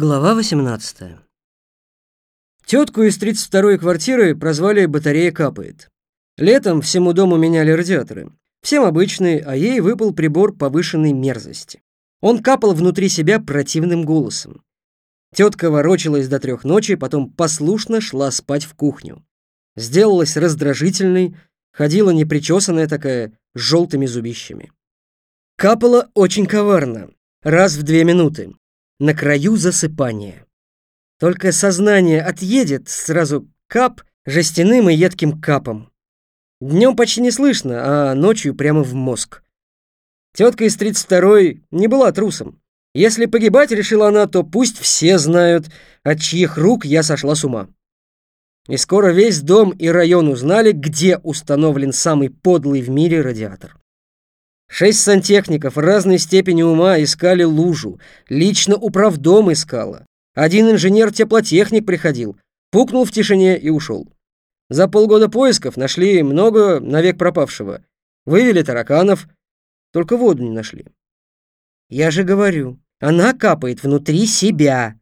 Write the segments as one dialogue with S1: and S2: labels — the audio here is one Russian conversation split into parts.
S1: Глава 18. Тетку из 32-й квартиры прозвали «Батарея капает». Летом всему дому меняли радиаторы. Всем обычный, а ей выпал прибор повышенной мерзости. Он капал внутри себя противным голосом. Тетка ворочалась до трех ночи, потом послушно шла спать в кухню. Сделалась раздражительной, ходила непричесанная такая, с желтыми зубищами. Капала очень коварно, раз в две минуты на краю засыпания. Только сознание отъедет, сразу кап жестяным и едким капом. Днем почти не слышно, а ночью прямо в мозг. Тетка из 32-й не была трусом. Если погибать решила она, то пусть все знают, от чьих рук я сошла с ума. И скоро весь дом и район узнали, где установлен самый подлый в мире радиатор. Шесть сантехников разной степени ума искали лужу. Лично управдом искала. Один инженер-теплотехник приходил, пукнул в тишине и ушел. За полгода поисков нашли много навек пропавшего. Вывели тараканов, только воду не нашли. «Я же говорю, она капает внутри себя»,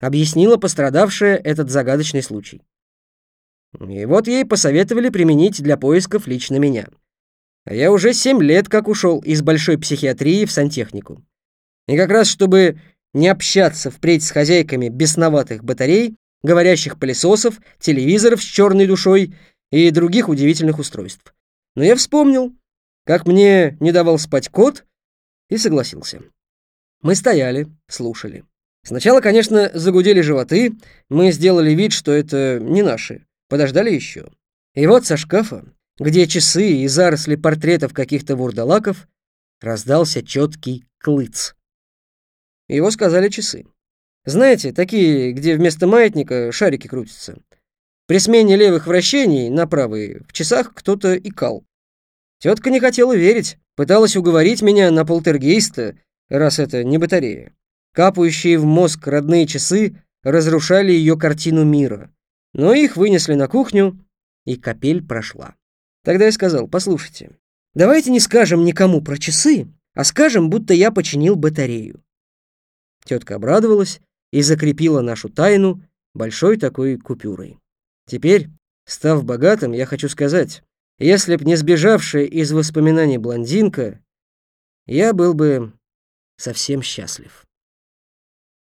S1: объяснила пострадавшая этот загадочный случай. И вот ей посоветовали применить для поисков лично меня. А я уже семь лет как ушел из большой психиатрии в сантехнику. И как раз чтобы не общаться впредь с хозяйками бесноватых батарей, говорящих пылесосов, телевизоров с черной душой и других удивительных устройств. Но я вспомнил, как мне не давал спать кот, и согласился. Мы стояли, слушали. Сначала, конечно, загудели животы, мы сделали вид, что это не наши, подождали еще. И вот со шкафа где часы и заросли портретов каких-то вурдалаков, раздался четкий клыц. Его сказали часы. Знаете, такие, где вместо маятника шарики крутятся. При смене левых вращений на правые в часах кто-то икал. Тетка не хотела верить, пыталась уговорить меня на полтергейста, раз это не батарея. Капающие в мозг родные часы разрушали ее картину мира. Но их вынесли на кухню, и капель прошла. Тогда я сказал, послушайте, давайте не скажем никому про часы, а скажем, будто я починил батарею. Тетка обрадовалась и закрепила нашу тайну большой такой купюрой. Теперь, став богатым, я хочу сказать, если б не сбежавшая из воспоминаний блондинка, я был бы совсем счастлив.